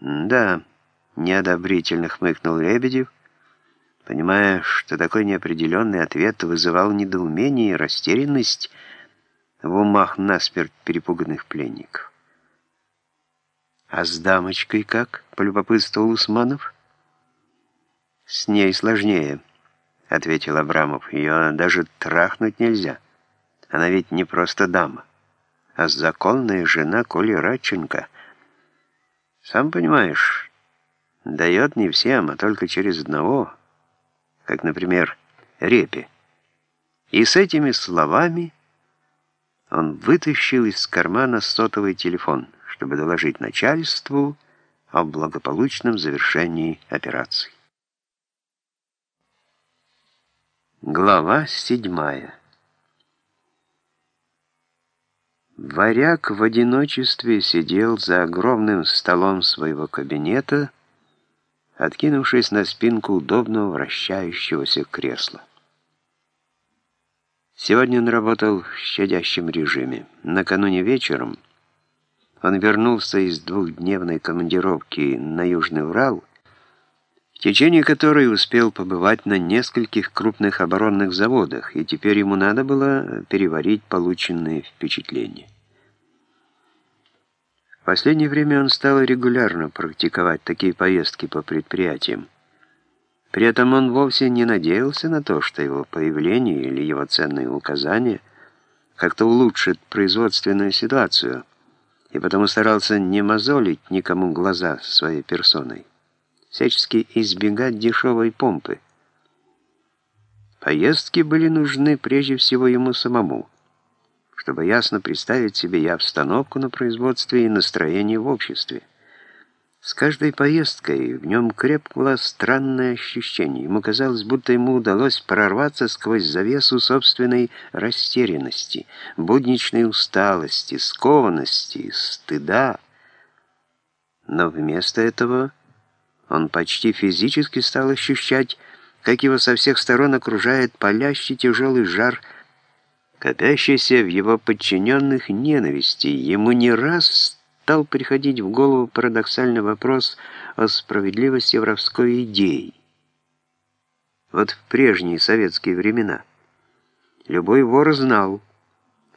«Да», — неодобрительно хмыкнул Лебедев, понимая, что такой неопределенный ответ вызывал недоумение и растерянность в умах насмерть перепуганных пленников. «А с дамочкой как?» — полюбопытствовал Усманов. «С ней сложнее», — ответил Абрамов. «Ее даже трахнуть нельзя. Она ведь не просто дама, а законная жена Коли Радченко». Сам понимаешь, дает не всем, а только через одного, как, например, Репе. И с этими словами он вытащил из кармана сотовый телефон, чтобы доложить начальству о благополучном завершении операции. Глава седьмая Варяг в одиночестве сидел за огромным столом своего кабинета, откинувшись на спинку удобного вращающегося кресла. Сегодня он работал в щадящем режиме. Накануне вечером он вернулся из двухдневной командировки на Южный Урал, в течение которой успел побывать на нескольких крупных оборонных заводах, и теперь ему надо было переварить полученные впечатления. В последнее время он стал регулярно практиковать такие поездки по предприятиям. При этом он вовсе не надеялся на то, что его появление или его ценные указания как-то улучшит производственную ситуацию, и потому старался не мозолить никому глаза своей персоной всячески избегать дешевой помпы. Поездки были нужны прежде всего ему самому, чтобы ясно представить себе и обстановку на производстве и настроение в обществе. С каждой поездкой в нем крепкало странное ощущение. Ему казалось, будто ему удалось прорваться сквозь завесу собственной растерянности, будничной усталости, скованности, стыда. Но вместо этого он почти физически стал ощущать, как его со всех сторон окружает палящий тяжелый жар, копящийся в его подчиненных ненависти. Ему не раз стал приходить в голову парадоксальный вопрос о справедливости воровской идеи. Вот в прежние советские времена любой вор знал,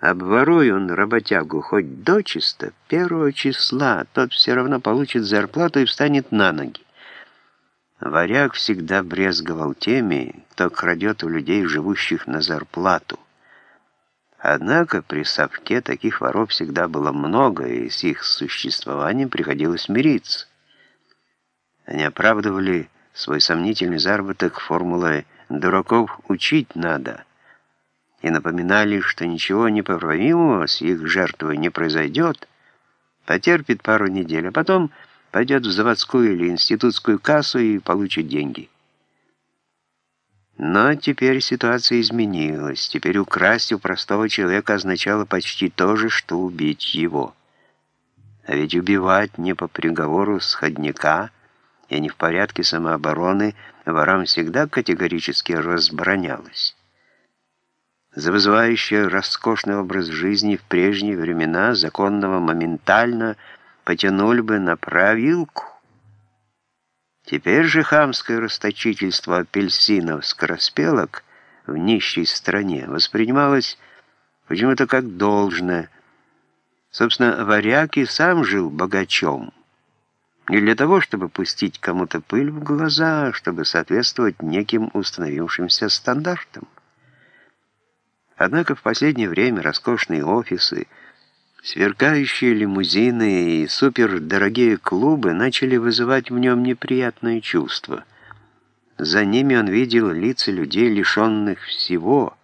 Обворуй он работягу хоть дочисто, первого числа, тот все равно получит зарплату и встанет на ноги. Варяг всегда брезговал теми, кто крадет у людей, живущих на зарплату. Однако при совке таких воров всегда было много, и с их существованием приходилось мириться. Они оправдывали свой сомнительный заработок формулой «дураков учить надо» и напоминали, что ничего непоправимого с их жертвой не произойдет, потерпит пару недель, а потом пойдет в заводскую или институтскую кассу и получит деньги. Но теперь ситуация изменилась. Теперь украсть у простого человека означало почти то же, что убить его. А ведь убивать не по приговору сходника и не в порядке самообороны ворам всегда категорически разбронялось. За вызывающий роскошный образ жизни в прежние времена законного моментально – потянули бы на правилку. Теперь же хамское расточительство апельсинов скороспелок в нищей стране воспринималось почему-то как должное. Собственно, варяг и сам жил богачом. Не для того, чтобы пустить кому-то пыль в глаза, а чтобы соответствовать неким установившимся стандартам. Однако в последнее время роскошные офисы – Сверкающие лимузины и супердорогие клубы начали вызывать в нем неприятные чувства. За ними он видел лица людей, лишенных всего,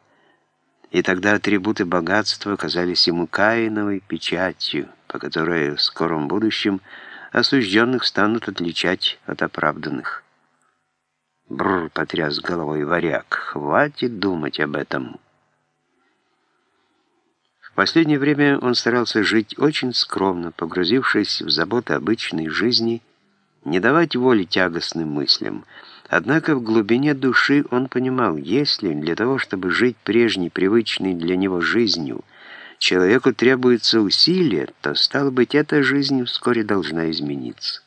и тогда атрибуты богатства казались ему каиновой печатью, по которой в скором будущем осужденных станут отличать от оправданных. Бррр, потряс головой варяг, хватит думать об этом последнее время он старался жить очень скромно, погрузившись в заботы обычной жизни, не давать воли тягостным мыслям. Однако в глубине души он понимал, если для того, чтобы жить прежней, привычной для него жизнью, человеку требуется усилие, то, стало быть, эта жизнь вскоре должна измениться.